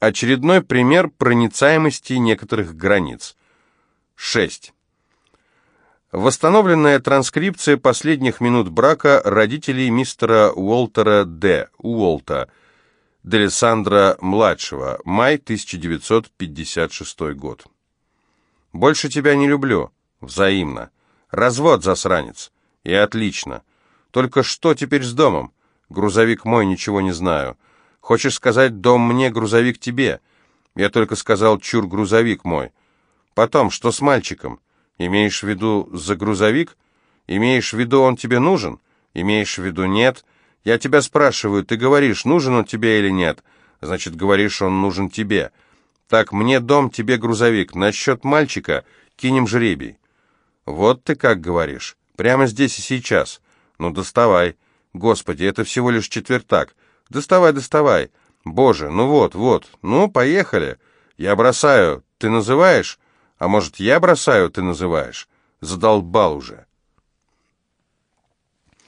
Очередной пример проницаемости некоторых границ. 6. Восстановленная транскрипция последних минут брака родителей мистера Уолтера Д. Уолта, Делисандра-младшего, май 1956 год. «Больше тебя не люблю. Взаимно. Развод, засранец. И отлично. Только что теперь с домом? Грузовик мой, ничего не знаю. Хочешь сказать, дом мне, грузовик тебе? Я только сказал, чур, грузовик мой. Потом, что с мальчиком? Имеешь в виду за грузовик? Имеешь в виду, он тебе нужен? Имеешь в виду, нет? Я тебя спрашиваю, ты говоришь, нужен он тебе или нет? Значит, говоришь, он нужен тебе. Так, мне дом, тебе грузовик. Насчет мальчика кинем жребий. Вот ты как говоришь. Прямо здесь и сейчас. Ну, доставай. Господи, это всего лишь четвертак. Доставай, доставай. Боже, ну вот, вот. Ну, поехали. Я бросаю. Ты называешь? А может, я бросаю, ты называешь? Задолбал уже.